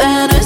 and I